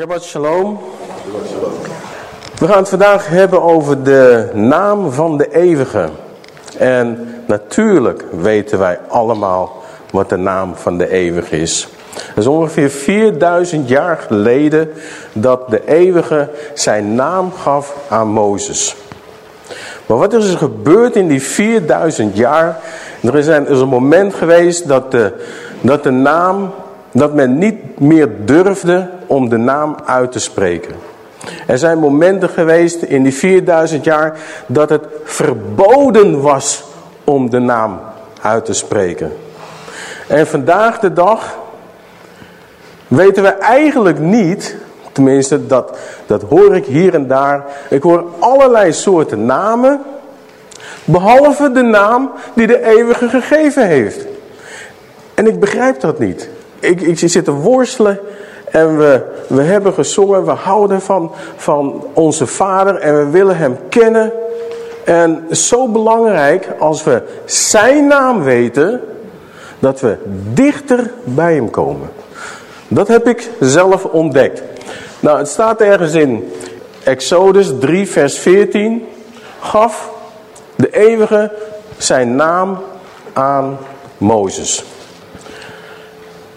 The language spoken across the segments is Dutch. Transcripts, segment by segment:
Shabbat shalom. We gaan het vandaag hebben over de naam van de eeuwige. En natuurlijk weten wij allemaal wat de naam van de eeuwige is. Het is ongeveer 4000 jaar geleden dat de eeuwige zijn naam gaf aan Mozes. Maar wat is er gebeurd in die 4000 jaar? Er is een, er is een moment geweest dat de, dat de naam, dat men niet meer durfde om de naam uit te spreken. Er zijn momenten geweest in die 4000 jaar dat het verboden was om de naam uit te spreken. En vandaag de dag weten we eigenlijk niet, tenminste dat, dat hoor ik hier en daar, ik hoor allerlei soorten namen, behalve de naam die de eeuwige gegeven heeft. En ik begrijp dat niet. Ik, ik zit te worstelen en we, we hebben gezongen, we houden van, van onze vader en we willen hem kennen. En zo belangrijk als we zijn naam weten, dat we dichter bij hem komen. Dat heb ik zelf ontdekt. Nou, het staat ergens in Exodus 3 vers 14. Gaf de eeuwige zijn naam aan Mozes.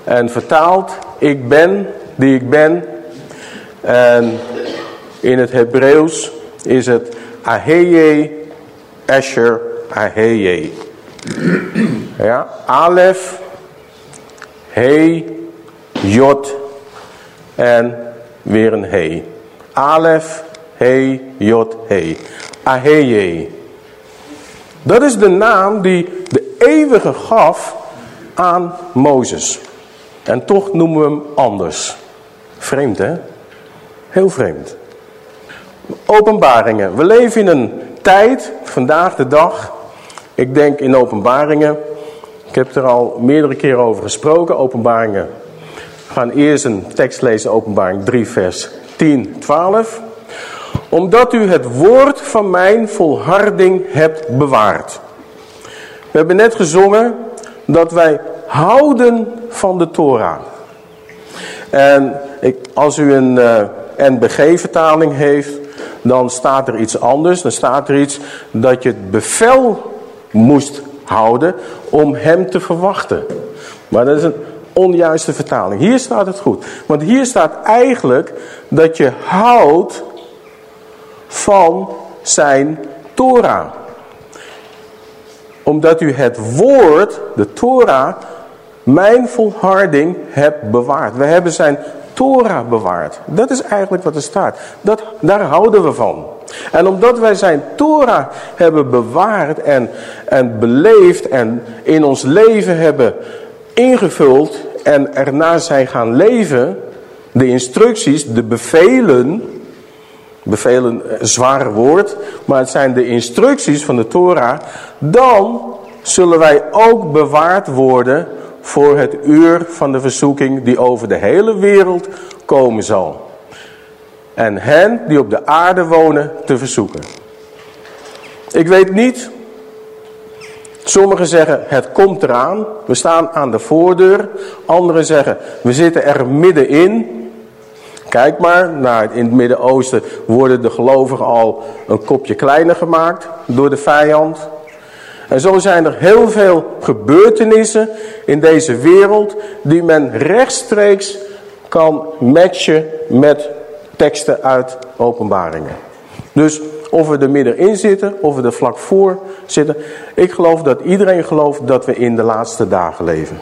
En vertaald, ik ben die ik ben. En in het Hebreeuws is het Aheye, Asher, Aheye. Ja, Alef, He, Jot en weer een He. Alef, He, Jot, He. Aheye. Dat is de naam die de eeuwige gaf aan Mozes. En toch noemen we hem anders. Vreemd hè? Heel vreemd. Openbaringen. We leven in een tijd, vandaag de dag. Ik denk in openbaringen. Ik heb er al meerdere keren over gesproken. Openbaringen. We gaan eerst een tekst lezen. Openbaring 3 vers 10, 12. Omdat u het woord van mijn volharding hebt bewaard. We hebben net gezongen dat wij houden van de Torah. En ik, als u een uh, eh, NBG-vertaling heeft, dan staat er iets anders. Dan staat er iets dat je het bevel moest houden om hem te verwachten. Maar dat is een onjuiste vertaling. Hier staat het goed. Want hier staat eigenlijk dat je houdt van zijn Torah. Omdat u het woord, de Torah, mijn volharding hebt bewaard. We hebben zijn Torah bewaard. Dat is eigenlijk wat er staat. Dat, daar houden we van. En omdat wij zijn Torah hebben bewaard en, en beleefd en in ons leven hebben ingevuld en erna zijn gaan leven, de instructies, de bevelen, bevelen, een zwaar woord, maar het zijn de instructies van de Torah, dan zullen wij ook bewaard worden voor het uur van de verzoeking die over de hele wereld komen zal. En hen die op de aarde wonen te verzoeken. Ik weet niet, sommigen zeggen het komt eraan, we staan aan de voordeur. Anderen zeggen we zitten er middenin. Kijk maar, naar, in het Midden-Oosten worden de gelovigen al een kopje kleiner gemaakt door de vijand. En zo zijn er heel veel gebeurtenissen in deze wereld die men rechtstreeks kan matchen met teksten uit openbaringen. Dus of we er middenin zitten, of we er vlak voor zitten. Ik geloof dat iedereen gelooft dat we in de laatste dagen leven.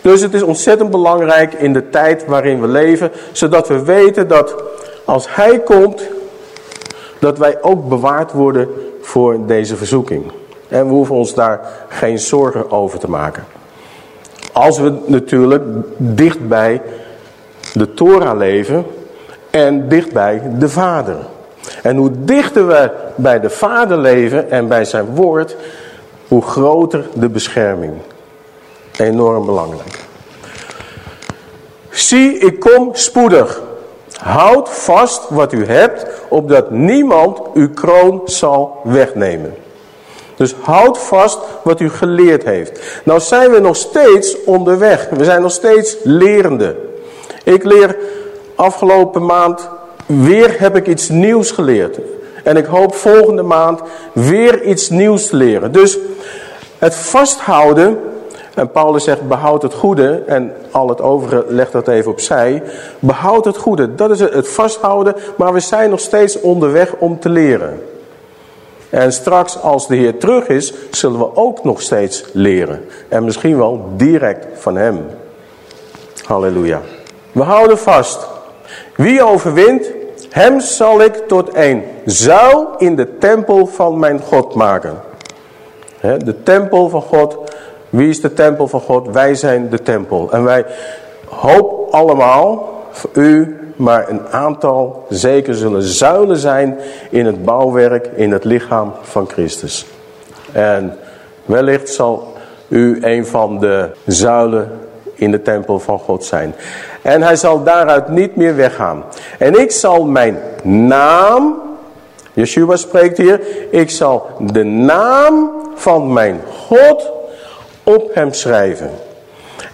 Dus het is ontzettend belangrijk in de tijd waarin we leven, zodat we weten dat als hij komt, dat wij ook bewaard worden voor deze verzoeking. En we hoeven ons daar geen zorgen over te maken. Als we natuurlijk dicht bij de Torah leven en dicht bij de Vader. En hoe dichter we bij de Vader leven en bij zijn woord, hoe groter de bescherming. Enorm belangrijk. Zie, ik kom spoedig. Houd vast wat u hebt, opdat niemand uw kroon zal wegnemen. Dus houd vast wat u geleerd heeft. Nou zijn we nog steeds onderweg. We zijn nog steeds lerende. Ik leer afgelopen maand weer heb ik iets nieuws geleerd. En ik hoop volgende maand weer iets nieuws te leren. Dus het vasthouden, en Paulus zegt behoud het goede en al het overige legt dat even opzij. Behoud het goede, dat is het vasthouden, maar we zijn nog steeds onderweg om te leren. En straks als de Heer terug is, zullen we ook nog steeds leren. En misschien wel direct van Hem. Halleluja. We houden vast. Wie overwint, hem zal ik tot een zuil in de tempel van mijn God maken. De tempel van God. Wie is de tempel van God? Wij zijn de tempel. En wij hoop allemaal, u, maar een aantal zeker zullen zuilen zijn in het bouwwerk, in het lichaam van Christus. En wellicht zal u een van de zuilen in de tempel van God zijn. En hij zal daaruit niet meer weggaan. En ik zal mijn naam, Yeshua spreekt hier, ik zal de naam van mijn God op hem schrijven.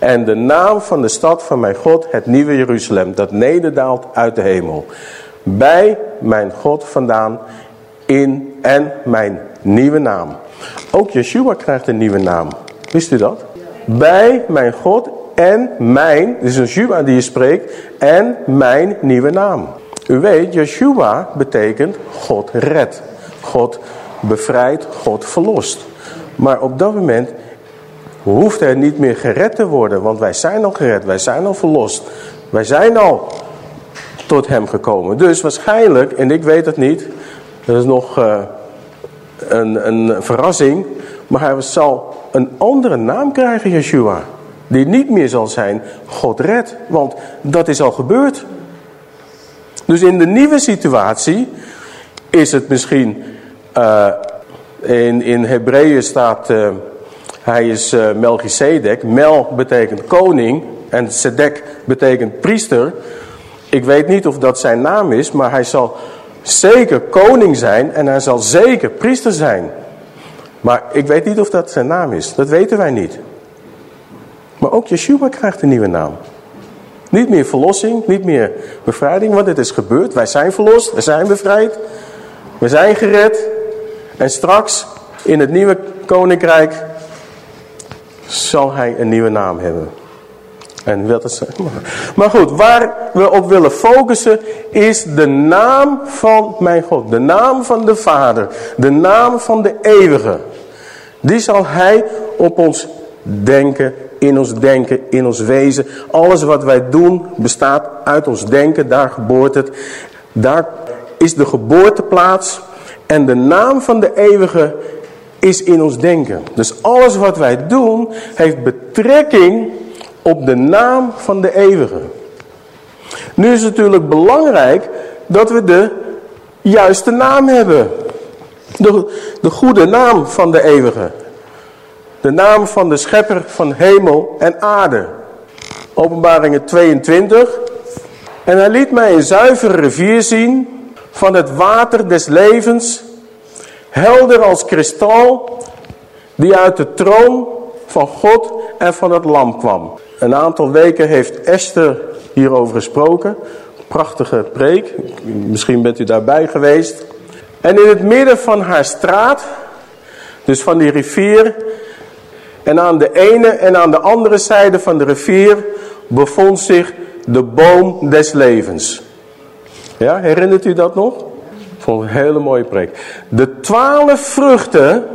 En de naam van de stad van mijn God, het nieuwe Jeruzalem, dat nederdaalt uit de hemel. Bij mijn God vandaan in en mijn nieuwe naam. Ook Yeshua krijgt een nieuwe naam. Wist u dat? Bij mijn God en mijn, dus een Yeshua die je spreekt, en mijn nieuwe naam. U weet, Yeshua betekent God redt. God bevrijdt, God verlost. Maar op dat moment hoeft hij niet meer gered te worden, want wij zijn al gered, wij zijn al verlost. Wij zijn al tot hem gekomen. Dus waarschijnlijk, en ik weet het niet, dat is nog uh, een, een verrassing, maar hij zal een andere naam krijgen, Yeshua die niet meer zal zijn, God redt. Want dat is al gebeurd. Dus in de nieuwe situatie is het misschien, uh, in, in Hebreeën staat, uh, hij is uh, Melchizedek. Mel betekent koning en Sedek betekent priester. Ik weet niet of dat zijn naam is, maar hij zal zeker koning zijn en hij zal zeker priester zijn. Maar ik weet niet of dat zijn naam is. Dat weten wij niet. Maar ook Yeshua krijgt een nieuwe naam. Niet meer verlossing, niet meer bevrijding, want het is gebeurd. Wij zijn verlost, we zijn bevrijd, we zijn gered. En straks in het nieuwe koninkrijk zal hij een nieuwe naam hebben. En wat is, maar goed, waar we op willen focussen is de naam van mijn God. De naam van de Vader. De naam van de Eeuwige. Die zal hij op ons denken in ons denken, in ons wezen. Alles wat wij doen bestaat uit ons denken, daar geboort het. Daar is de geboorteplaats en de naam van de eeuwige is in ons denken. Dus alles wat wij doen heeft betrekking op de naam van de eeuwige. Nu is het natuurlijk belangrijk dat we de juiste naam hebben. De, de goede naam van de eeuwige. De naam van de schepper van hemel en aarde. Openbaringen 22. En hij liet mij een zuivere rivier zien van het water des levens. Helder als kristal. Die uit de troon van God en van het lam kwam. Een aantal weken heeft Esther hierover gesproken. Prachtige preek. Misschien bent u daarbij geweest. En in het midden van haar straat, dus van die rivier, en aan de ene en aan de andere zijde van de rivier bevond zich de boom des levens. Ja, herinnert u dat nog? Vond een hele mooie preek. De twaalf vruchten,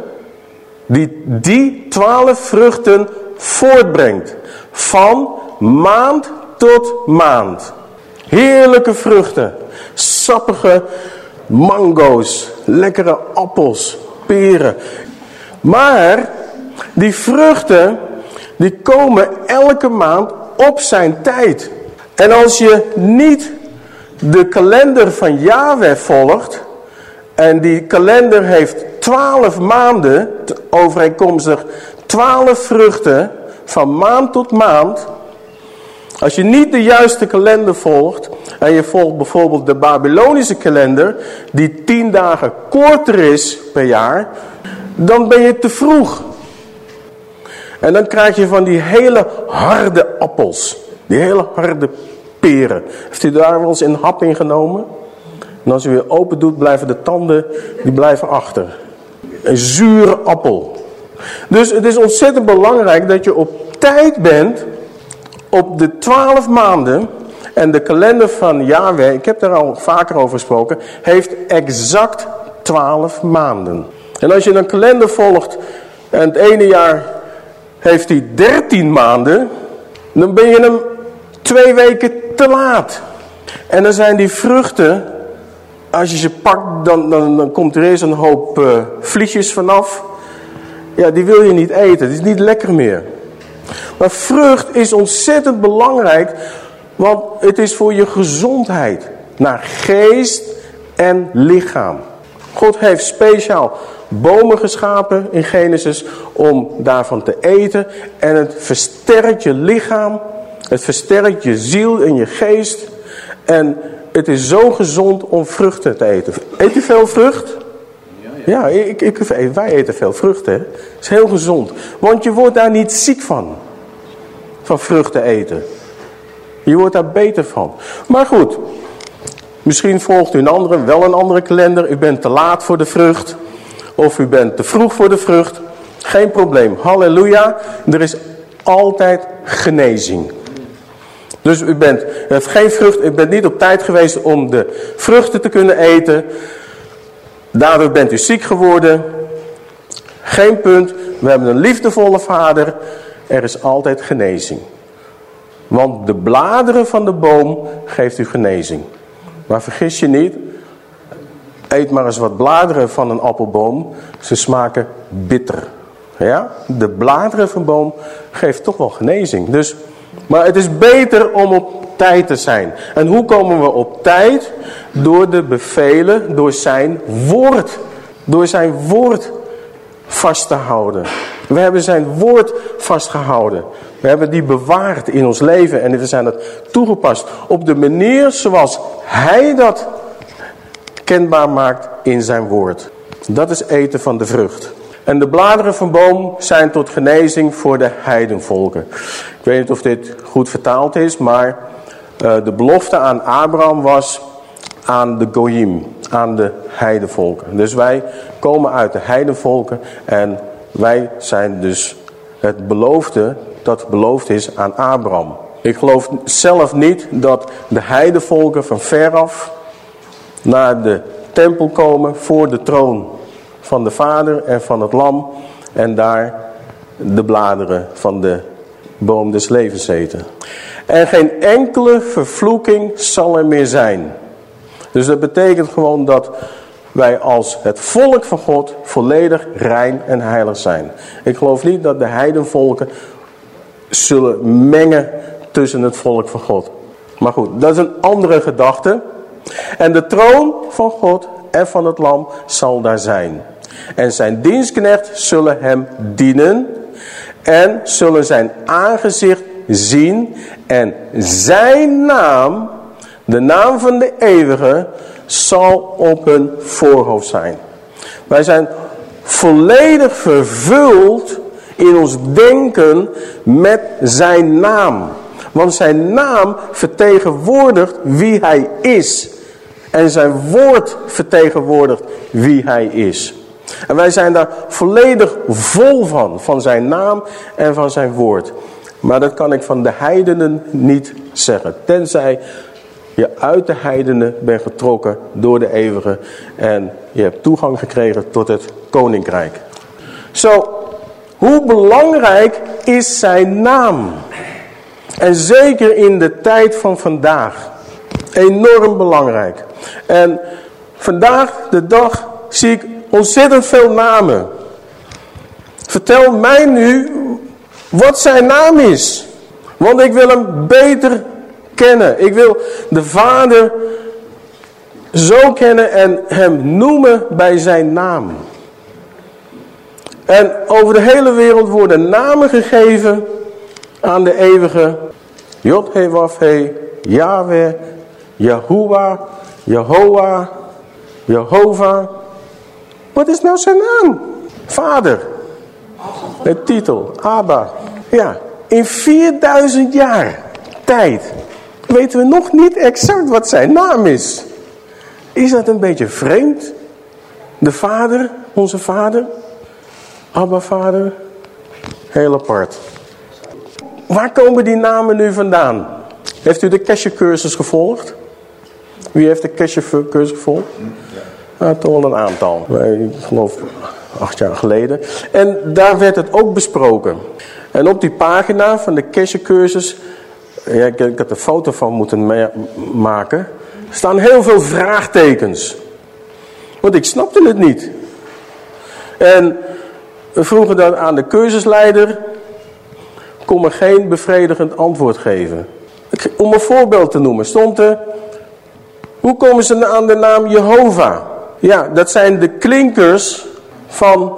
die die twaalf vruchten voortbrengt. Van maand tot maand. Heerlijke vruchten. Sappige mango's. Lekkere appels. Peren. Maar die vruchten, die komen elke maand op zijn tijd. En als je niet de kalender van Yahweh volgt, en die kalender heeft twaalf maanden, overeenkomstig twaalf vruchten, van maand tot maand. Als je niet de juiste kalender volgt, en je volgt bijvoorbeeld de Babylonische kalender, die tien dagen korter is per jaar, dan ben je te vroeg. En dan krijg je van die hele harde appels. Die hele harde Heeft u daar wel eens een hap in genomen? En als u weer open doet, blijven de tanden die blijven achter. Een zure appel. Dus het is ontzettend belangrijk dat je op tijd bent. Op de twaalf maanden. En de kalender van Yahweh, ik heb daar al vaker over gesproken, heeft exact twaalf maanden. En als je een kalender volgt en het ene jaar heeft hij 13 maanden, dan ben je hem twee weken te laat. En dan zijn die vruchten, als je ze pakt, dan, dan, dan komt er eens een hoop uh, vliesjes vanaf. Ja, die wil je niet eten, het is niet lekker meer. Maar vrucht is ontzettend belangrijk, want het is voor je gezondheid. Naar geest en lichaam. God heeft speciaal bomen geschapen in Genesis om daarvan te eten. En het versterkt je lichaam, het versterkt je ziel en je geest. En het is zo gezond om vruchten te eten. Eet u veel vrucht? Ja, ik, ik, wij eten veel vruchten. Het is heel gezond. Want je wordt daar niet ziek van. Van vruchten eten. Je wordt daar beter van. Maar goed. Misschien volgt u een andere, wel een andere kalender. U bent te laat voor de vrucht. Of u bent te vroeg voor de vrucht. Geen probleem. Halleluja. Er is altijd genezing. Dus u bent, heeft geen vrucht, u bent niet op tijd geweest om de vruchten te kunnen eten. Daardoor bent u ziek geworden. Geen punt. We hebben een liefdevolle vader. Er is altijd genezing. Want de bladeren van de boom geeft u genezing. Maar vergis je niet. Eet maar eens wat bladeren van een appelboom. Ze smaken bitter. Ja? De bladeren van boom geeft toch wel genezing. Dus, maar het is beter om op tijd te zijn. En hoe komen we op tijd? Door de bevelen, door zijn woord. Door zijn woord vast te houden. We hebben zijn woord vastgehouden. We hebben die bewaard in ons leven en we zijn het toegepast op de manier zoals hij dat kenbaar maakt in zijn woord. Dat is eten van de vrucht. En de bladeren van boom zijn tot genezing voor de heidenvolken. Ik weet niet of dit goed vertaald is, maar uh, de belofte aan Abraham was aan de Goyim, aan de heidenvolken. Dus wij komen uit de heidenvolken en wij zijn dus het beloofde dat beloofd is aan Abraham. Ik geloof zelf niet dat de heidenvolken van veraf naar de tempel komen voor de troon van de vader en van het lam en daar de bladeren van de boom des levens eten. En geen enkele vervloeking zal er meer zijn. Dus dat betekent gewoon dat wij als het volk van God volledig rein en heilig zijn. Ik geloof niet dat de heidenvolken zullen mengen tussen het volk van God. Maar goed, dat is een andere gedachte. En de troon van God en van het lam zal daar zijn. En zijn dienstknecht zullen hem dienen en zullen zijn aangezicht zien en zijn naam, de naam van de eeuwige, zal op hun voorhoofd zijn. Wij zijn volledig vervuld in ons denken met zijn naam. Want zijn naam vertegenwoordigt wie hij is. En zijn woord vertegenwoordigt wie hij is. En wij zijn daar volledig vol van, van zijn naam en van zijn woord. Maar dat kan ik van de heidenen niet zeggen. Tenzij je uit de heidenen bent getrokken door de eeuwige. En je hebt toegang gekregen tot het koninkrijk. Zo, hoe belangrijk is zijn naam? En zeker in de tijd van vandaag. Enorm belangrijk. En vandaag de dag zie ik ontzettend veel namen. Vertel mij nu wat zijn naam is. Want ik wil hem beter kennen. Ik wil de Vader zo kennen en hem noemen bij zijn naam. En over de hele wereld worden namen gegeven aan de eeuwige Jod He Waf He, Yahweh, Yahuwah, Jehovah, Jehovah. Wat is nou zijn naam? Vader. De titel, Abba. Ja, in 4000 jaar tijd weten we nog niet exact wat zijn naam is. Is dat een beetje vreemd? De vader, onze vader, Abba vader, heel apart. Waar komen die namen nu vandaan? Heeft u de Keshe-cursus gevolgd? Wie heeft de Keshe-cursus gevolgd? Ja, toch wel een aantal. Ik geloof acht jaar geleden. En daar werd het ook besproken. En op die pagina van de Keshe-cursus, ja, ik, ik had een foto van moeten maken, staan heel veel vraagtekens. Want ik snapte het niet. En we vroegen dan aan de cursusleider, kon me geen bevredigend antwoord geven. Om een voorbeeld te noemen, stond er, hoe komen ze aan de naam Jehovah? Ja, dat zijn de klinkers van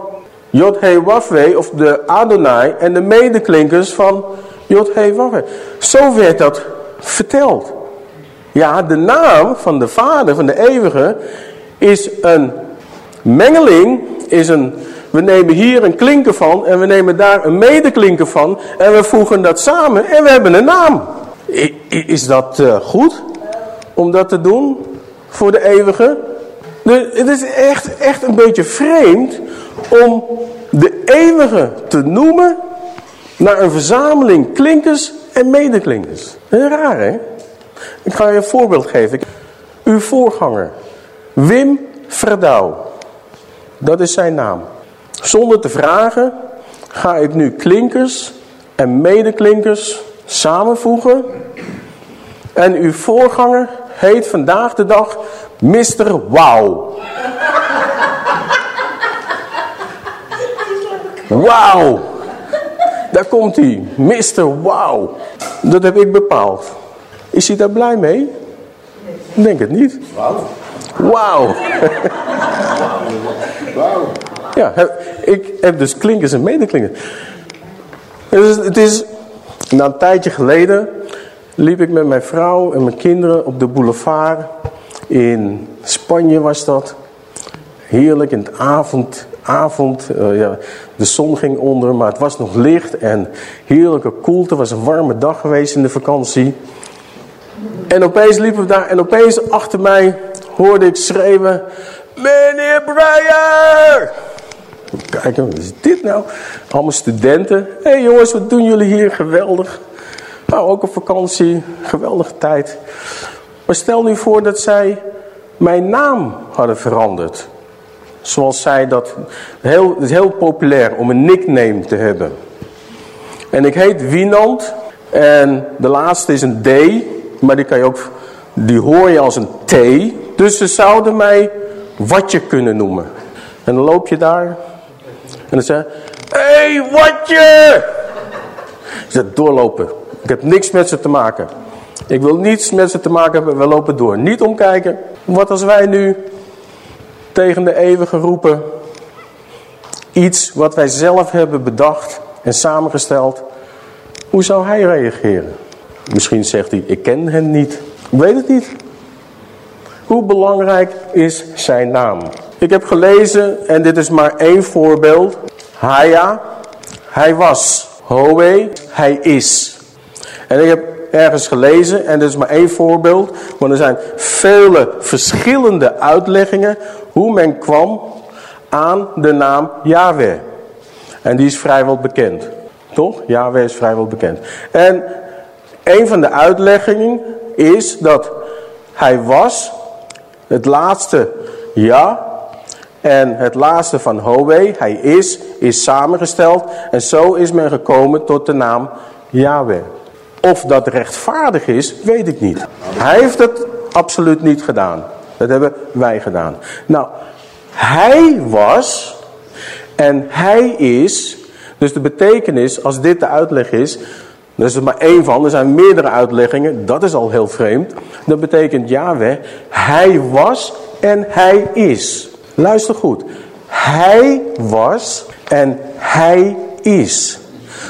Jod-He-Wafwe of de Adonai en de medeklinkers van Jod-He-Wafwe. Zo werd dat verteld. Ja, de naam van de Vader, van de Eeuwige, is een mengeling, is een, we nemen hier een klinker van en we nemen daar een medeklinker van en we voegen dat samen en we hebben een naam. Is dat uh, goed om dat te doen voor de Eeuwige? Het is echt, echt een beetje vreemd om de eeuwige te noemen naar een verzameling klinkers en medeklinkers. Raar hè? Ik ga je een voorbeeld geven. Uw voorganger, Wim Verdouw. Dat is zijn naam. Zonder te vragen ga ik nu klinkers en medeklinkers samenvoegen. En uw voorganger heet vandaag de dag Mr. Wow. Wauw. Daar komt hij. Mr. Wow. Dat heb ik bepaald. Is hij daar blij mee? Ik denk het niet. Wauw. Wauw. Ja, ik heb dus klinkers en medeklinkers. Het is, na een tijdje geleden liep ik met mijn vrouw en mijn kinderen op de boulevard. In Spanje was dat. Heerlijk in het avond, avond uh, ja, de zon ging onder, maar het was nog licht en heerlijke koelte. Het was een warme dag geweest in de vakantie. En opeens liepen we daar en opeens achter mij hoorde ik schreeuwen... Meneer Breyer! Kijk, wat is dit nou? Allemaal studenten. Hé hey jongens, wat doen jullie hier? Geweldig. Nou, ook op vakantie. Geweldige tijd. Maar stel nu voor dat zij mijn naam hadden veranderd. Zoals zij dat... Heel, het is heel populair om een nickname te hebben. En ik heet Wienand. En de laatste is een D. Maar die kan je ook... Die hoor je als een T. Dus ze zouden mij Watje kunnen noemen. En dan loop je daar. En dan zeg Hé, hey, Watje! Ze doorlopen. Ik heb niks met ze te maken. Ik wil niets met ze te maken hebben. We lopen door. Niet omkijken. Wat als wij nu tegen de eeuwige roepen. Iets wat wij zelf hebben bedacht en samengesteld. Hoe zou hij reageren? Misschien zegt hij, ik ken hen niet. Weet het niet. Hoe belangrijk is zijn naam? Ik heb gelezen, en dit is maar één voorbeeld. Haya, hij was. Howe, hij is. En ik heb ergens gelezen, en dit is maar één voorbeeld, maar er zijn vele verschillende uitleggingen hoe men kwam aan de naam Yahweh. En die is vrijwel bekend. Toch? Yahweh is vrijwel bekend. En een van de uitleggingen is dat hij was het laatste ja en het laatste van Howe, hij is, is samengesteld. En zo is men gekomen tot de naam Yahweh. Of dat rechtvaardig is, weet ik niet. Hij heeft het absoluut niet gedaan. Dat hebben wij gedaan. Nou, hij was en hij is. Dus de betekenis, als dit de uitleg is, dat is er maar één van, er zijn meerdere uitleggingen, dat is al heel vreemd. Dat betekent Yahweh, hij was en hij is. Luister goed, hij was en hij is.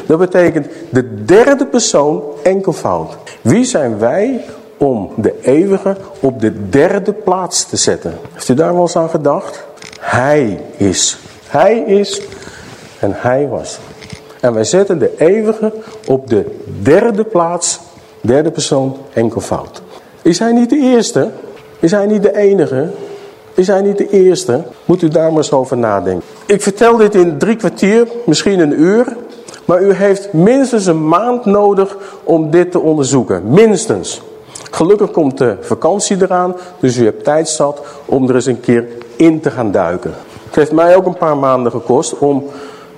Dat betekent de derde persoon enkelvoud. Wie zijn wij om de eeuwige op de derde plaats te zetten? Heeft u daar wel eens aan gedacht? Hij is. Hij is en hij was. En wij zetten de eeuwige op de derde plaats, derde persoon, enkelvoud. Is hij niet de eerste? Is hij niet de enige? Is hij niet de eerste? Moet u daar maar eens over nadenken. Ik vertel dit in drie kwartier, misschien een uur. Maar u heeft minstens een maand nodig om dit te onderzoeken. Minstens. Gelukkig komt de vakantie eraan, dus u hebt tijd zat om er eens een keer in te gaan duiken. Het heeft mij ook een paar maanden gekost om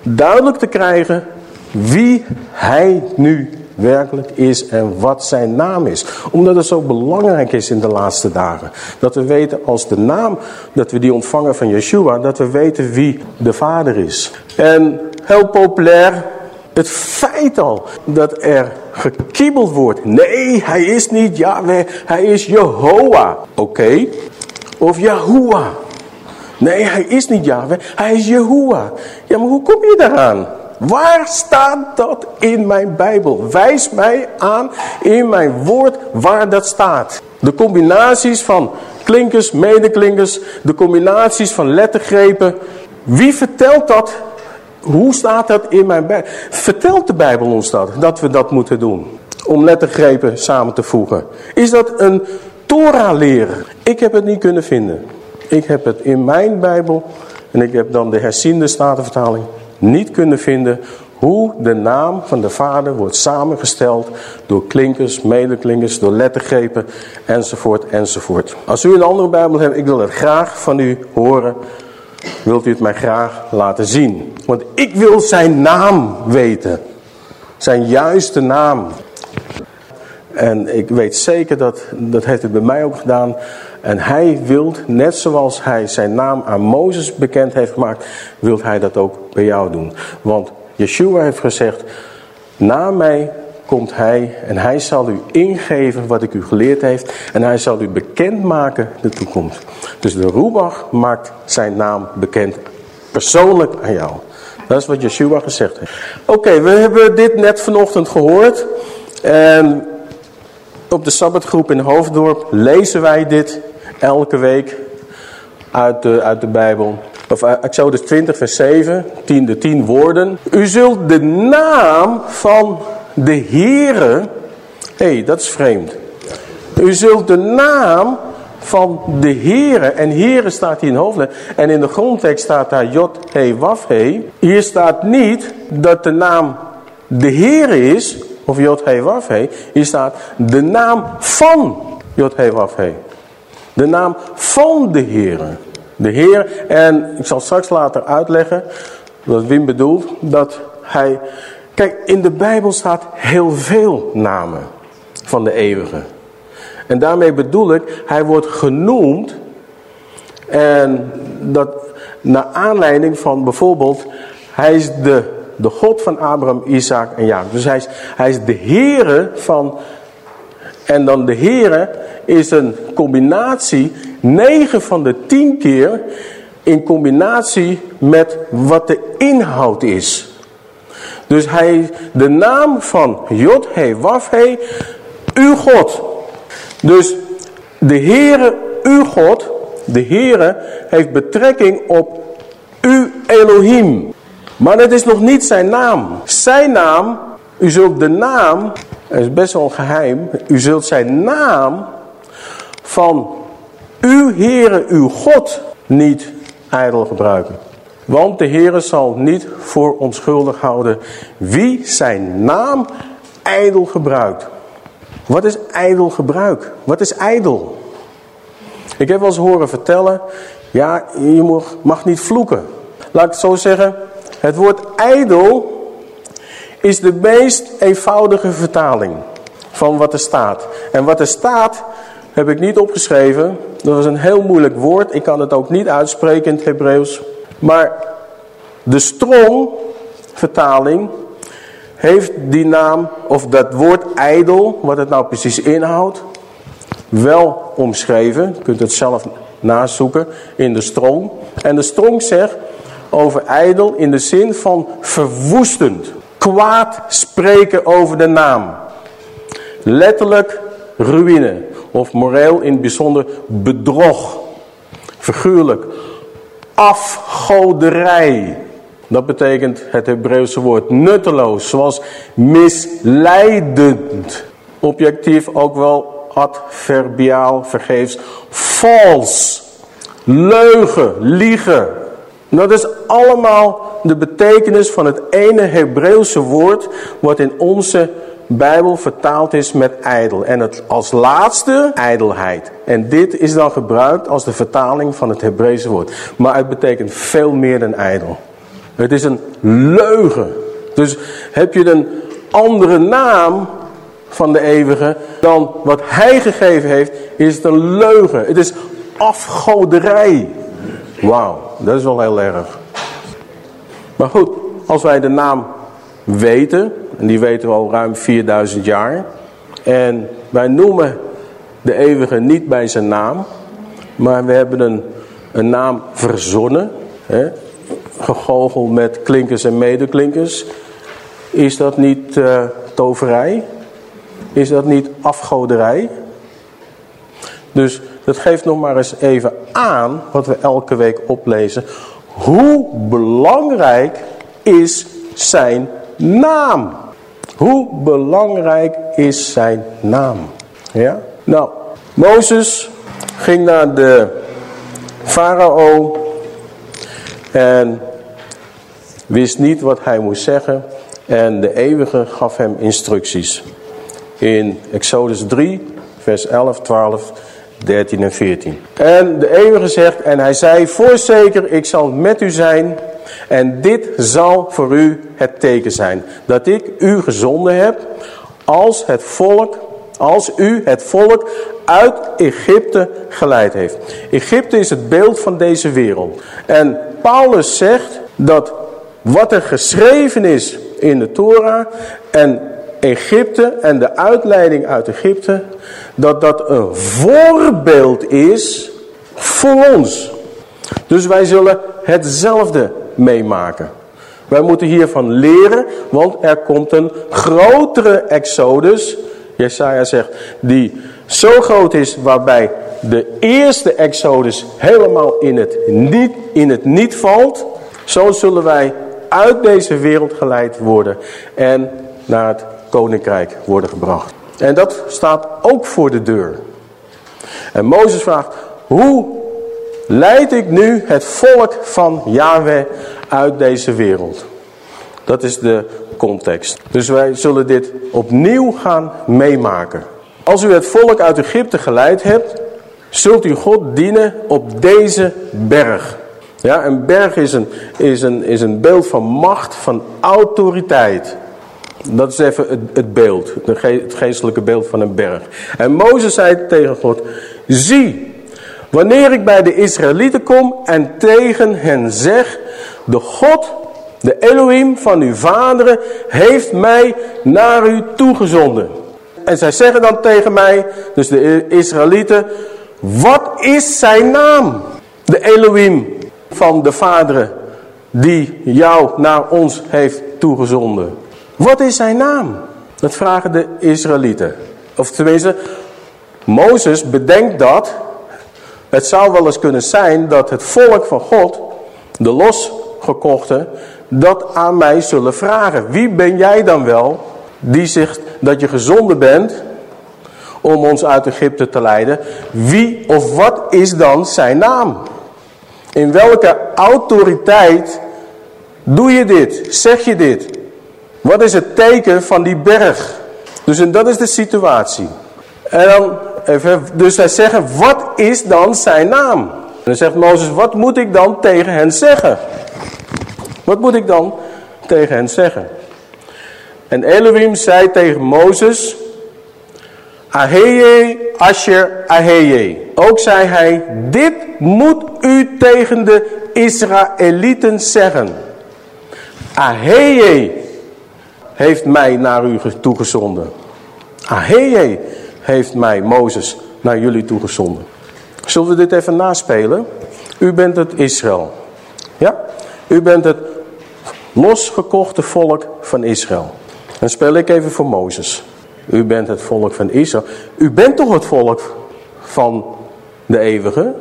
duidelijk te krijgen wie hij nu werkelijk is en wat zijn naam is. Omdat het zo belangrijk is in de laatste dagen. Dat we weten als de naam, dat we die ontvangen van Yeshua, dat we weten wie de vader is. En heel populair, het feit al dat er gekibbeld wordt. Nee, hij is niet Yahweh, hij is Jehovah. Oké. Of Yahuwah. Nee, hij is niet Yahweh, hij is Jehovah. Ja, maar hoe kom je daaraan? Waar staat dat in mijn Bijbel? Wijs mij aan in mijn woord waar dat staat. De combinaties van klinkers, medeklinkers, de combinaties van lettergrepen. Wie vertelt dat? Hoe staat dat in mijn Bijbel? Vertelt de Bijbel ons dat, dat we dat moeten doen? Om lettergrepen samen te voegen. Is dat een Torah-leer? Ik heb het niet kunnen vinden. Ik heb het in mijn Bijbel, en ik heb dan de herziende statenvertaling, niet kunnen vinden hoe de naam van de vader wordt samengesteld door klinkers, medeklinkers, door lettergrepen enzovoort enzovoort. Als u een andere Bijbel hebt, ik wil het graag van u horen. Wilt u het mij graag laten zien? Want ik wil zijn naam weten. Zijn juiste naam. En ik weet zeker dat, dat heeft het bij mij ook gedaan. En hij wil, net zoals hij zijn naam aan Mozes bekend heeft gemaakt, wil hij dat ook bij jou doen. Want Yeshua heeft gezegd, na mij komt hij en hij zal u ingeven wat ik u geleerd heeft. En hij zal u bekendmaken de toekomst. Dus de Roebach maakt zijn naam bekend persoonlijk aan jou. Dat is wat Yeshua gezegd heeft. Oké, we hebben dit net vanochtend gehoord. En op de Sabbatgroep in Hoofddorp lezen wij dit elke week uit de, uit de Bijbel. Of eh, Exodus 20 vers 7, 10, de 10 woorden. U zult de naam van de Heere, hé hey, dat is vreemd. U zult de naam van de Heere, en Heere staat hier in hoofdletter, en in de grondtekst staat daar Jot, He, Waf, He. Hier staat niet dat de naam de Heere is, of Jot, He, Waf, He. Hier staat de naam van Jot, He, Waf, He. De naam van de Heere. De Heer, en ik zal straks later uitleggen, wat Wim bedoelt, dat hij... Kijk, in de Bijbel staat heel veel namen van de eeuwige. En daarmee bedoel ik, hij wordt genoemd en dat naar aanleiding van bijvoorbeeld, hij is de, de God van Abraham, Isaac en Jacob. Dus hij is, hij is de Heere van, en dan de Heere is een combinatie, 9 van de 10 keer, in combinatie met wat de inhoud is. Dus hij, de naam van Jod, He, Waf, He, uw God. Dus de Heere, uw God, de Heere, heeft betrekking op uw Elohim. Maar het is nog niet zijn naam. Zijn naam, u zult de naam, het is best wel een geheim, u zult zijn naam van uw Heere, uw God, niet ijdel gebruiken. Want de Heere zal niet voor onschuldig houden wie zijn naam ijdel gebruikt. Wat is ijdel gebruik? Wat is ijdel? Ik heb wel eens horen vertellen, ja, je mag niet vloeken. Laat ik het zo zeggen, het woord ijdel is de meest eenvoudige vertaling van wat er staat. En wat er staat heb ik niet opgeschreven. Dat was een heel moeilijk woord. Ik kan het ook niet uitspreken in het Hebreeuws. Maar de strong vertaling heeft die naam, of dat woord ijdel, wat het nou precies inhoudt, wel omschreven. Je kunt het zelf nazoeken in de strong. En de strong zegt over ijdel in de zin van verwoestend. Kwaad spreken over de naam. Letterlijk ruïne. Of moreel in het bijzonder bedrog. Figuurlijk. Afgoderij. Dat betekent het Hebreeuwse woord nutteloos, zoals misleidend. Objectief ook wel adverbiaal, vergeefs. Vals, leugen, liegen. Dat is allemaal de betekenis van het ene Hebreeuwse woord wat in onze Bijbel vertaald is met ijdel. En het als laatste ijdelheid. En dit is dan gebruikt als de vertaling van het Hebreeuwse woord. Maar het betekent veel meer dan ijdel. Het is een leugen. Dus heb je een andere naam van de eeuwige dan wat hij gegeven heeft, is het een leugen. Het is afgoderij. Wauw, dat is wel heel erg. Maar goed, als wij de naam weten, en die weten we al ruim 4000 jaar. En wij noemen de eeuwige niet bij zijn naam, maar we hebben een, een naam verzonnen. Hè? Gegogeld met klinkers en medeklinkers. Is dat niet uh, toverij? Is dat niet afgoderij? Dus dat geeft nog maar eens even aan, wat we elke week oplezen. Hoe belangrijk is zijn naam? Hoe belangrijk is zijn naam? Ja? Nou, Mozes ging naar de farao en wist niet wat hij moest zeggen. En de eeuwige gaf hem instructies. In Exodus 3, vers 11, 12, 13 en 14. En de eeuwige zegt, en hij zei, voorzeker, ik zal met u zijn en dit zal voor u het teken zijn. Dat ik u gezonden heb als het volk, als u het volk uit Egypte geleid heeft. Egypte is het beeld van deze wereld. En Paulus zegt dat wat er geschreven is in de Torah en Egypte en de uitleiding uit Egypte, dat dat een voorbeeld is voor ons. Dus wij zullen hetzelfde meemaken. Wij moeten hiervan leren, want er komt een grotere exodus. Jesaja zegt, die zo groot is waarbij de eerste exodus helemaal in het niet, in het niet valt. Zo zullen wij uit deze wereld geleid worden en naar het koninkrijk worden gebracht. En dat staat ook voor de deur. En Mozes vraagt, hoe leid ik nu het volk van Yahweh uit deze wereld? Dat is de context. Dus wij zullen dit opnieuw gaan meemaken. Als u het volk uit Egypte geleid hebt, zult u God dienen op deze berg. Ja, een berg is een, is een, is een beeld van macht, van autoriteit. Dat is even het, het beeld, het geestelijke beeld van een berg. En Mozes zei tegen God, zie, wanneer ik bij de Israëlieten kom en tegen hen zeg, de God, de Elohim van uw vaderen, heeft mij naar u toegezonden. En zij zeggen dan tegen mij, dus de Israëlieten, wat is zijn naam? De Elohim van de vaderen die jou naar ons heeft toegezonden. Wat is zijn naam? Dat vragen de Israëlieten. Of tenminste, Mozes bedenkt dat. Het zou wel eens kunnen zijn dat het volk van God, de losgekochten, dat aan mij zullen vragen. Wie ben jij dan wel die zegt dat je gezonden bent om ons uit Egypte te leiden? Wie of wat is dan zijn naam? In welke autoriteit doe je dit? Zeg je dit? Wat is het teken van die berg? Dus en dat is de situatie. En dan even, dus zij zeggen, wat is dan zijn naam? En dan zegt Mozes, wat moet ik dan tegen hen zeggen? Wat moet ik dan tegen hen zeggen? En Elohim zei tegen Mozes, Aheye Asher Aheye. Ook zei hij, dit moet u tegen de Israëlieten zeggen. Aheye heeft mij naar u toegezonden. Aheye heeft mij, Mozes, naar jullie toegezonden. Zullen we dit even naspelen? U bent het Israël. Ja? U bent het losgekochte volk van Israël. Dan speel ik even voor Mozes. U bent het volk van Israël. U bent toch het volk van de eeuwige?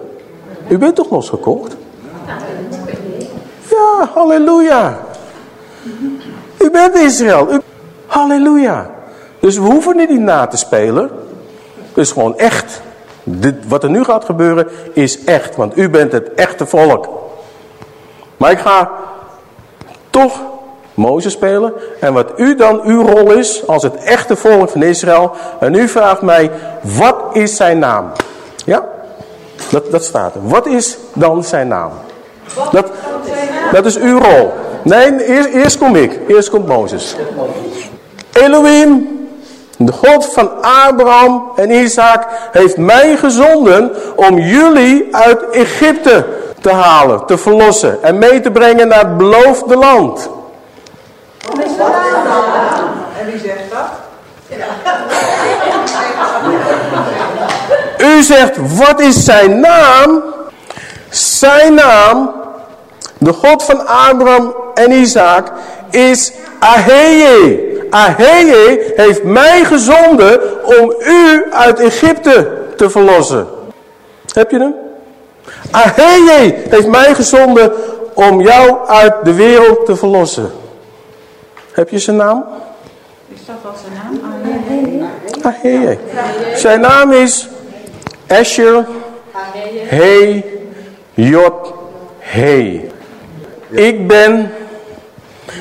U bent toch losgekocht? Ja, halleluja. U bent Israël. Halleluja. Dus we hoeven niet na te spelen. Het is gewoon echt. Dit, wat er nu gaat gebeuren is echt. Want u bent het echte volk. Maar ik ga toch Mozes spelen. En wat u dan uw rol is als het echte volk van Israël. En u vraagt mij, wat is zijn naam? Ja, dat, dat staat er. Wat is dan zijn naam? Dat, dat is uw rol. Nee, eerst, kom ik. Eerst komt Mozes. Elohim, de God van Abraham en Isaac, heeft mij gezonden om jullie uit Egypte te halen, te verlossen en mee te brengen naar het beloofde land. En wie zegt dat? U zegt, wat is zijn naam? Zijn naam, de God van Abraham en Isaac, is Aheye. Aheye heeft mij gezonden om u uit Egypte te verlossen. Heb je hem? Aheye heeft mij gezonden om jou uit de wereld te verlossen. Heb je zijn naam? Is dat wel zijn naam? Aheye. Zijn naam is Asher He Jot He. Ik ben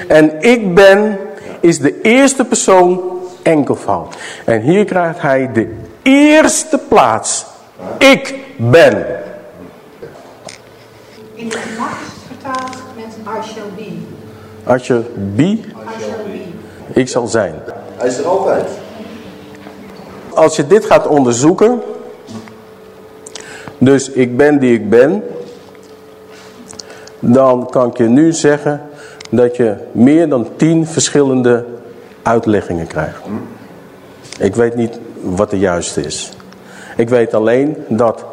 en ik ben is de eerste persoon enkelvoud. En hier krijgt hij de eerste plaats. Ik ben. In de nacht vertaald met I shall be. I shall be. Ik zal zijn. Hij is er altijd. Als je dit gaat onderzoeken. Dus ik ben die ik ben. Dan kan ik je nu zeggen dat je meer dan tien verschillende uitleggingen krijgt. Ik weet niet wat de juiste is. Ik weet alleen dat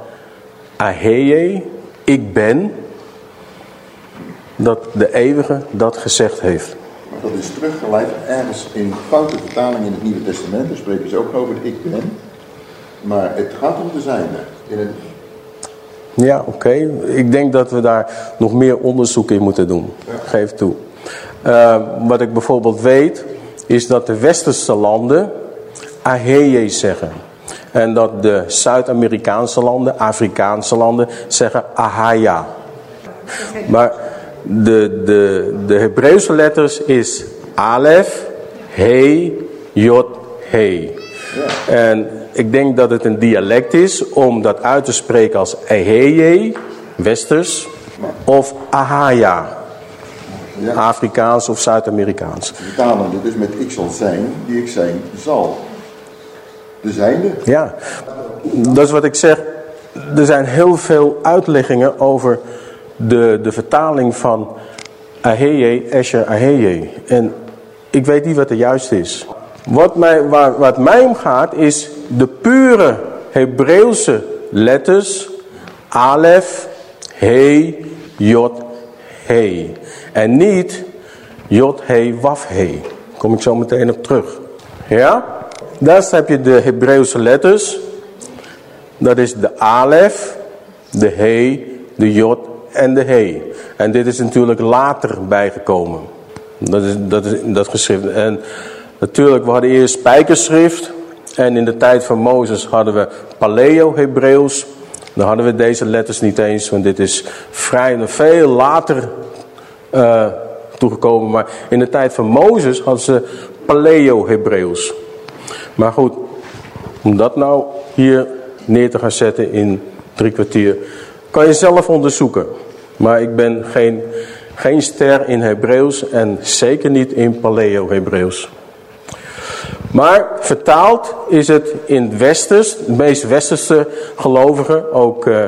Aheye, ik ben, dat de eeuwige dat gezegd heeft. Maar dat is teruggeleid ergens in foute vertalingen in het Nieuwe Testament. Daar spreken ze ook over ik ben. Maar het gaat om de zijnde. In het... Ja, oké. Ik denk dat we daar nog meer onderzoek in moeten doen. Geef toe. Uh, wat ik bijvoorbeeld weet, is dat de westerse landen Aheye zeggen. En dat de Zuid-Amerikaanse landen, Afrikaanse landen, zeggen Ahaya. Maar de, de, de Hebreeuwse letters is Alef, He, Jot, He. En ik denk dat het een dialect is om dat uit te spreken als Eheye, westers, of Ahaya, Afrikaans of Zuid-Amerikaans. Vertalen dit dus met ik zal zijn, die ik zijn zal. De zijnde. Ja, dat is wat ik zeg. Er zijn heel veel uitleggingen over de, de vertaling van Aheye, Escher, Aheye. En ik weet niet wat de juiste is. Wat mij, waar, wat mij om gaat is de pure Hebreeuwse letters. Alef, He, Jot, He. En niet Jot, He, Waf, He. Kom ik zo meteen op terug. Ja? Daar heb je de Hebreeuwse letters. Dat is de Alef, de He, de Jot en de He. En dit is natuurlijk later bijgekomen. Dat is dat, is, dat geschrift. En natuurlijk, we hadden eerst spijkerschrift. En in de tijd van Mozes hadden we Paleo-Hebreeuws. Dan hadden we deze letters niet eens, want dit is vrij veel later uh, toegekomen. Maar in de tijd van Mozes hadden ze Paleo-Hebreeuws. Maar goed, om dat nou hier neer te gaan zetten in drie kwartier, kan je zelf onderzoeken. Maar ik ben geen, geen ster in Hebreeuws en zeker niet in Paleo-Hebreeuws. Maar vertaald is het in westers, de meest westerse gelovigen, ook uh,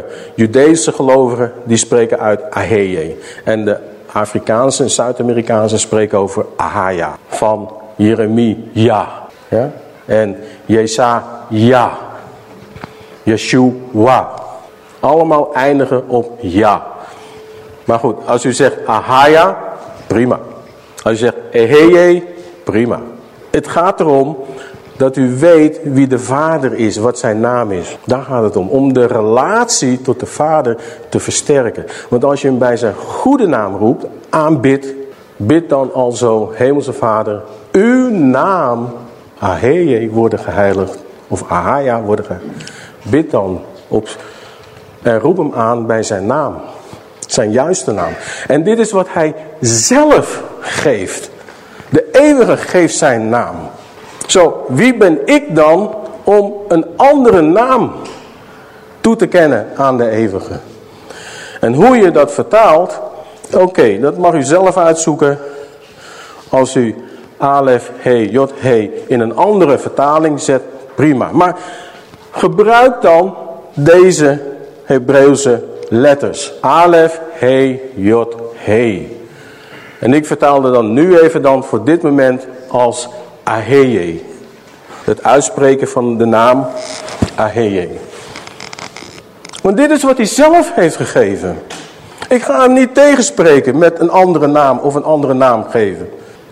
gelovigen, die spreken uit Aheye. En de Afrikaanse en Zuid-Amerikaanse spreken over Ahaya. Van Jeremie, ja. En Jesa, ja. Yeshua. Allemaal eindigen op ja. Maar goed, als u zegt Ahaya, prima. Als u zegt Eheye, prima. Het gaat erom Dat u weet wie de vader is, wat zijn naam is. Daar gaat het om. Om de relatie tot de vader te versterken. Want als je hem bij zijn goede naam roept, aanbidt, bid dan alzo, hemelse vader, uw naam, Aheye, worden geheiligd. Of Ahaya worden geheiligd. Bid dan op, en roep hem aan bij zijn naam. Zijn juiste naam. En dit is wat hij zelf geeft. De eeuwige geeft zijn naam. Zo, wie ben ik dan om een andere naam toe te kennen aan de eeuwige? En hoe je dat vertaalt, oké, dat mag u zelf uitzoeken. Als u Alef, He, Jot, He in een andere vertaling zet, prima. Maar gebruik dan deze Hebreeuwse letters. Alef, He, Jot, He. En ik vertaalde dan nu even dan voor dit moment als Aheye. Het uitspreken van de naam Aheye. Want dit is wat hij zelf heeft gegeven. Ik ga hem niet tegenspreken met een andere naam of een andere naam geven.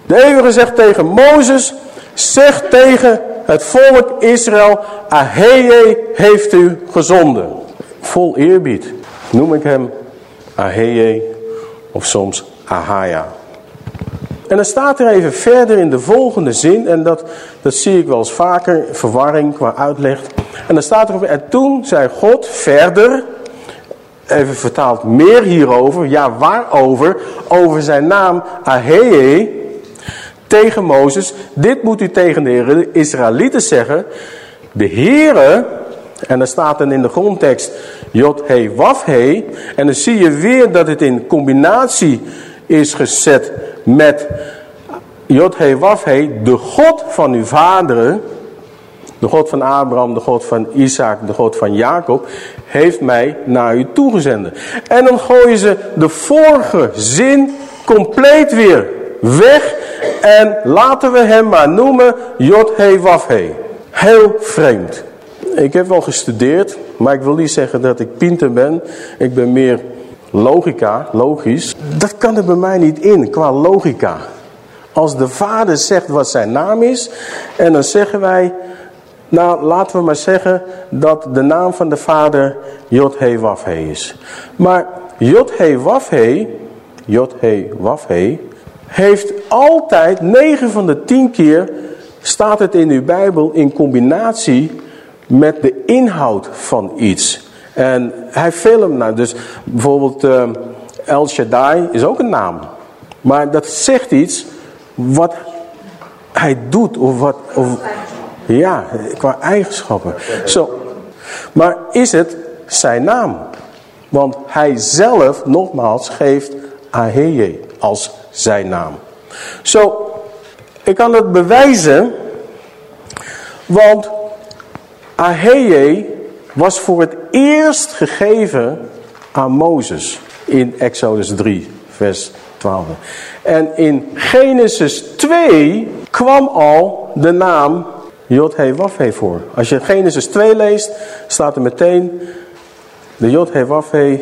De eeuwige zegt tegen Mozes, zeg tegen het volk Israël, Aheye heeft u gezonden. Vol eerbied noem ik hem Aheye of soms Ahaya. En dan staat er even verder in de volgende zin, en dat, dat zie ik wel eens vaker, verwarring qua uitleg. En dan staat er, en toen zei God verder, even vertaald meer hierover, ja waarover, over zijn naam Aheye, tegen Mozes, dit moet u tegen de Israëlieten zeggen, de Heere, en dan staat dan in de grondtekst Jod He Waf He, en dan zie je weer dat het in combinatie is gezet met Jod He Waf He, de God van uw vaderen, de God van Abraham, de God van Isaac, de God van Jacob, heeft mij naar u toegezenden. En dan gooien ze de vorige zin compleet weer weg en laten we hem maar noemen Jod He Waf He. Heel vreemd. Ik heb wel gestudeerd, maar ik wil niet zeggen dat ik pinter ben. Ik ben meer logica, logisch. Dat kan er bij mij niet in, qua logica. Als de vader zegt wat zijn naam is, en dan zeggen wij, nou laten we maar zeggen dat de naam van de vader Jod-He Waf-He is. Maar Jod-He Waf-He, Jod-He Waf-He, heeft altijd, 9 van de 10 keer, staat het in uw Bijbel in combinatie met de inhoud van iets. En hij filmt nou, dus bijvoorbeeld uh, El Shaddai is ook een naam. Maar dat zegt iets wat hij doet of wat... Of, ja, qua eigenschappen. Zo. Maar is het zijn naam? Want hij zelf, nogmaals, geeft Aheye als zijn naam. Zo, ik kan het bewijzen, want Aheye was voor het eerst gegeven aan Mozes in Exodus 3, vers 12. En in Genesis 2 kwam al de naam Jod-He-Waf-He voor. Als je Genesis 2 leest, staat er meteen de Jod-He-Waf-He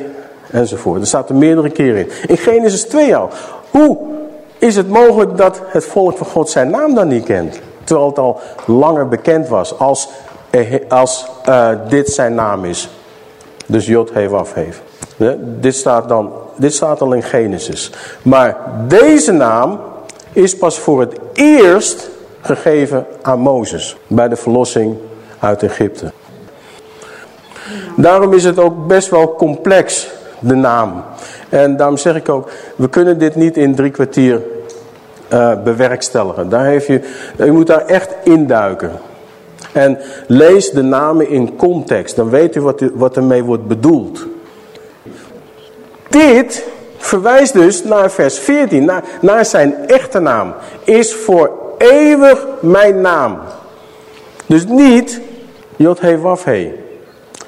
enzovoort. Er staat er meerdere keren in. In Genesis 2 al. Hoe is het mogelijk dat het volk van God zijn naam dan niet kent? Terwijl het al langer bekend was als als uh, dit zijn naam is. Dus Jod heeft. Ja, dit, staat dan, dit staat al in Genesis. Maar deze naam is pas voor het eerst gegeven aan Mozes. Bij de verlossing uit Egypte. Daarom is het ook best wel complex, de naam. En daarom zeg ik ook, we kunnen dit niet in drie kwartier uh, bewerkstelligen. Daar heeft je, je moet daar echt induiken. En lees de namen in context. Dan weet u wat, wat ermee wordt bedoeld. Dit verwijst dus naar vers 14. Naar, naar zijn echte naam. Is voor eeuwig mijn naam. Dus niet Jod-He Waf-He.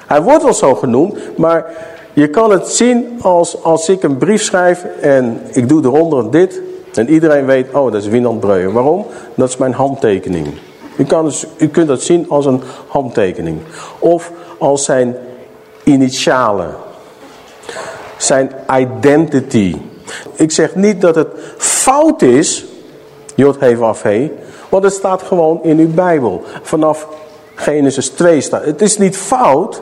Hij wordt wel zo genoemd. Maar je kan het zien als, als ik een brief schrijf. En ik doe eronder dit. En iedereen weet, oh dat is Wienand Breuer. Waarom? Dat is mijn handtekening. U, kan dus, u kunt dat zien als een handtekening. Of als zijn initialen. Zijn identity. Ik zeg niet dat het fout is, Jod He Want het staat gewoon in uw Bijbel. Vanaf Genesis 2 staat. Het is niet fout.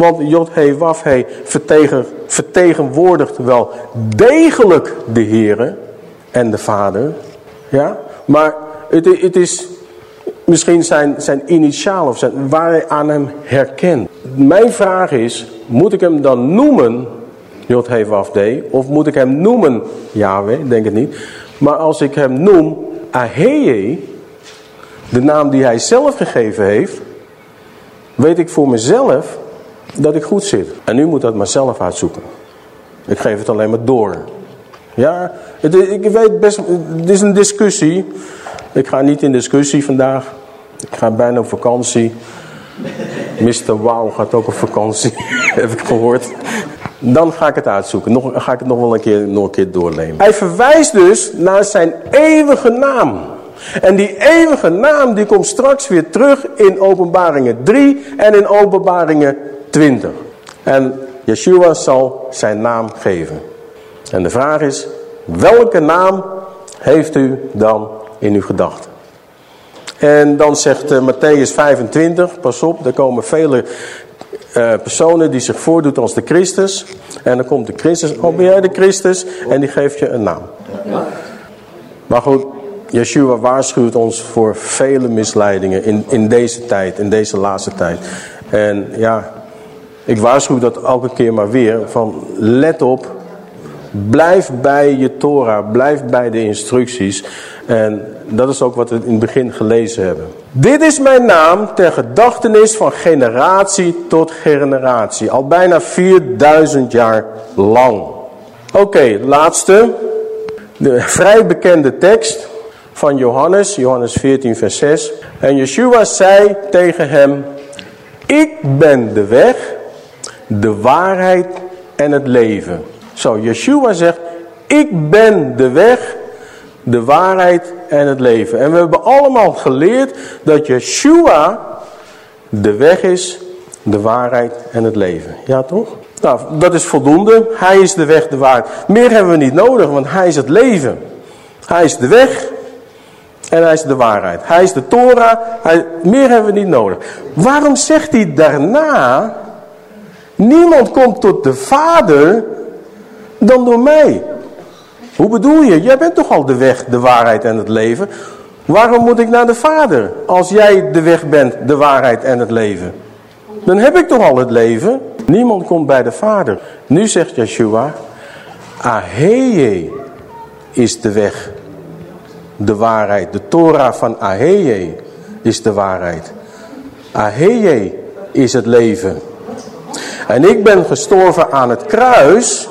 Want Jod-He-Waf-He vertegen, vertegenwoordigt wel degelijk de Heere en de Vader. Ja? Maar het, het is misschien zijn, zijn initiaal of zijn, waar hij aan hem herkent. Mijn vraag is, moet ik hem dan noemen Jod-He-Waf-D of moet ik hem noemen Yahweh? Denk het niet. Maar als ik hem noem Aheye, de naam die hij zelf gegeven heeft, weet ik voor mezelf dat ik goed zit. En nu moet dat maar zelf uitzoeken. Ik geef het alleen maar door. Ja, het, ik weet best, het is een discussie. Ik ga niet in discussie vandaag. Ik ga bijna op vakantie. Mr. Wow gaat ook op vakantie, heb ik gehoord. Dan ga ik het uitzoeken. Nog, ga ik het nog wel een keer, nog een keer doornemen. Hij verwijst dus naar zijn eeuwige naam. En die eeuwige naam die komt straks weer terug in openbaringen 3 en in openbaringen 20. En Yeshua zal zijn naam geven. En de vraag is, welke naam heeft u dan in uw gedachten? En dan zegt uh, Matthäus 25, pas op, er komen vele uh, personen die zich voordoet als de Christus. En dan komt de Christus, oh ben jij de Christus? En die geeft je een naam. Maar goed, Yeshua waarschuwt ons voor vele misleidingen in, in deze tijd, in deze laatste tijd. En ja, ik waarschuw dat elke keer maar weer, van let op, blijf bij je Torah, blijf bij de instructies. En dat is ook wat we in het begin gelezen hebben. Dit is mijn naam ter gedachtenis van generatie tot generatie. Al bijna 4000 jaar lang. Oké, laatste. De vrij bekende tekst van Johannes, Johannes 14 vers 6. En Yeshua zei tegen hem, ik ben de weg, de waarheid en het leven. Zo, Yeshua zegt, ik ben de weg, de waarheid en het leven. En we hebben allemaal geleerd dat Yeshua de weg is, de waarheid en het leven. Ja toch? Nou, dat is voldoende. Hij is de weg, de waarheid. Meer hebben we niet nodig, want hij is het leven. Hij is de weg en hij is de waarheid. Hij is de Torah. Hij, meer hebben we niet nodig. Waarom zegt hij daarna... Niemand komt tot de Vader dan door mij. Hoe bedoel je? Jij bent toch al de weg, de waarheid en het leven? Waarom moet ik naar de Vader? Als jij de weg bent, de waarheid en het leven. Dan heb ik toch al het leven? Niemand komt bij de Vader. Nu zegt Yeshua, Aheye is de weg, de waarheid. De Torah van Aheye is de waarheid. Aheye is het leven. En ik ben gestorven aan het kruis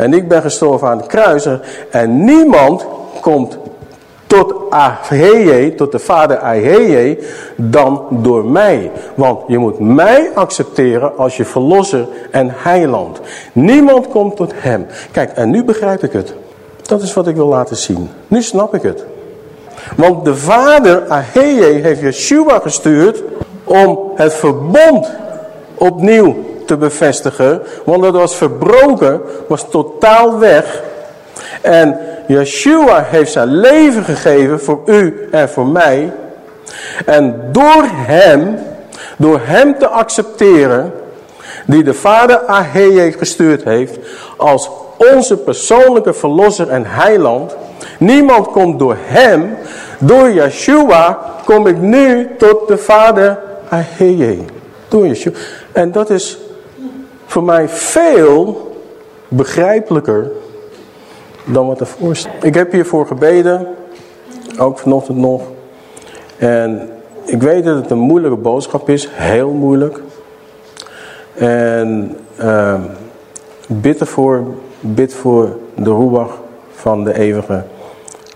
en ik ben gestorven aan de kruisen. En niemand komt tot Aheye, tot de vader Aheye, dan door mij. Want je moet mij accepteren als je verlosser en heiland. Niemand komt tot hem. Kijk, en nu begrijp ik het. Dat is wat ik wil laten zien. Nu snap ik het. Want de vader Aheye heeft Yeshua gestuurd om het verbond opnieuw te bevestigen. Want dat was verbroken, was totaal weg. En Yeshua heeft zijn leven gegeven voor u en voor mij. En door hem, door hem te accepteren, die de vader Aheye gestuurd heeft, als onze persoonlijke verlosser en heiland. Niemand komt door hem, door Yeshua kom ik nu tot de vader Aheye. Door Yeshua. En dat is voor mij veel begrijpelijker dan wat ervoor staat. Ik heb hiervoor gebeden, ook vanochtend nog. En ik weet dat het een moeilijke boodschap is, heel moeilijk. En uh, bid ervoor, bid voor de roebach van de eeuwige,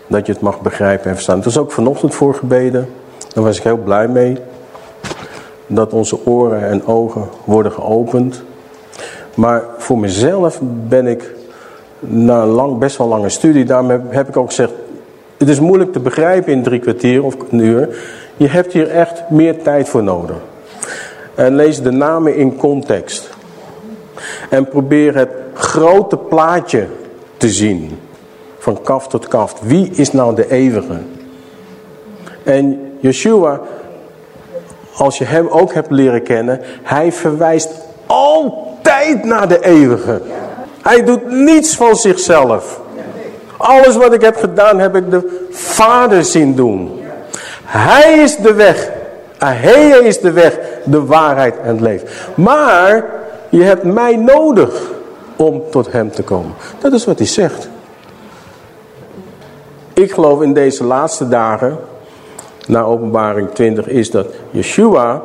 dat je het mag begrijpen en verstaan. Het is ook vanochtend voor gebeden, daar was ik heel blij mee. Dat onze oren en ogen worden geopend maar voor mezelf ben ik na een lang, best wel lange studie, daarmee heb ik ook gezegd, het is moeilijk te begrijpen in drie kwartier of een uur. Je hebt hier echt meer tijd voor nodig. En lees de namen in context. En probeer het grote plaatje te zien. Van kaf tot kaf. Wie is nou de eeuwige? En Yeshua, als je hem ook hebt leren kennen, hij verwijst altijd naar de eeuwige. Hij doet niets van zichzelf. Alles wat ik heb gedaan, heb ik de Vader zien doen. Hij is de weg. Hij is de weg, de waarheid en het leven. Maar je hebt mij nodig om tot hem te komen. Dat is wat hij zegt. Ik geloof in deze laatste dagen, na openbaring 20, is dat Yeshua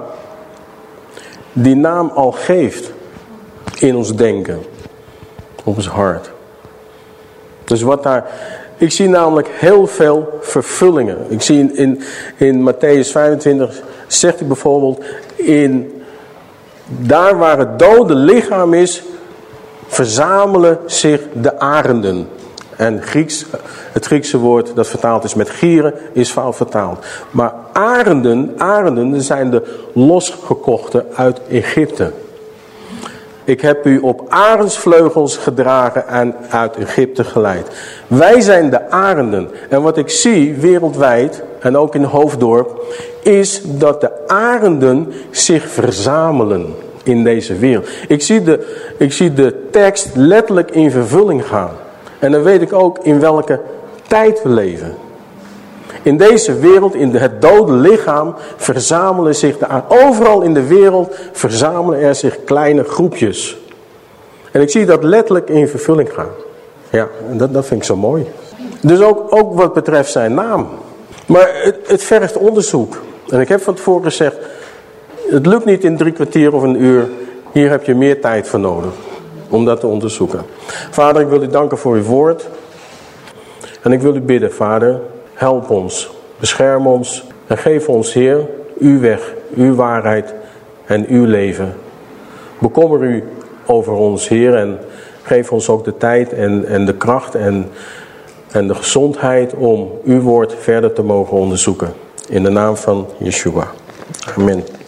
die naam al geeft in ons denken, op ons hart. Dus wat daar, ik zie namelijk heel veel vervullingen. Ik zie in, in, in Matthäus 25, zegt hij bijvoorbeeld, in, daar waar het dode lichaam is, verzamelen zich de arenden. En Grieks, het Griekse woord dat vertaald is met gieren is fout vertaald. Maar arenden, arenden zijn de losgekochten uit Egypte. Ik heb u op arendsvleugels gedragen en uit Egypte geleid. Wij zijn de arenden. En wat ik zie wereldwijd, en ook in Hoofddorp, is dat de arenden zich verzamelen in deze wereld. Ik zie de, ik zie de tekst letterlijk in vervulling gaan. En dan weet ik ook in welke tijd we leven. In deze wereld, in het dode lichaam, verzamelen zich de Overal in de wereld verzamelen er zich kleine groepjes. En ik zie dat letterlijk in vervulling gaan. Ja, en dat, dat vind ik zo mooi. Dus ook, ook wat betreft zijn naam. Maar het, het vergt onderzoek. En ik heb van tevoren gezegd, het lukt niet in drie kwartier of een uur. Hier heb je meer tijd voor nodig om dat te onderzoeken. Vader, ik wil u danken voor uw woord. En ik wil u bidden, Vader, help ons, bescherm ons en geef ons, Heer, uw weg, uw waarheid en uw leven. Bekommer u over ons, Heer, en geef ons ook de tijd en, en de kracht en, en de gezondheid om uw woord verder te mogen onderzoeken. In de naam van Yeshua. Amen.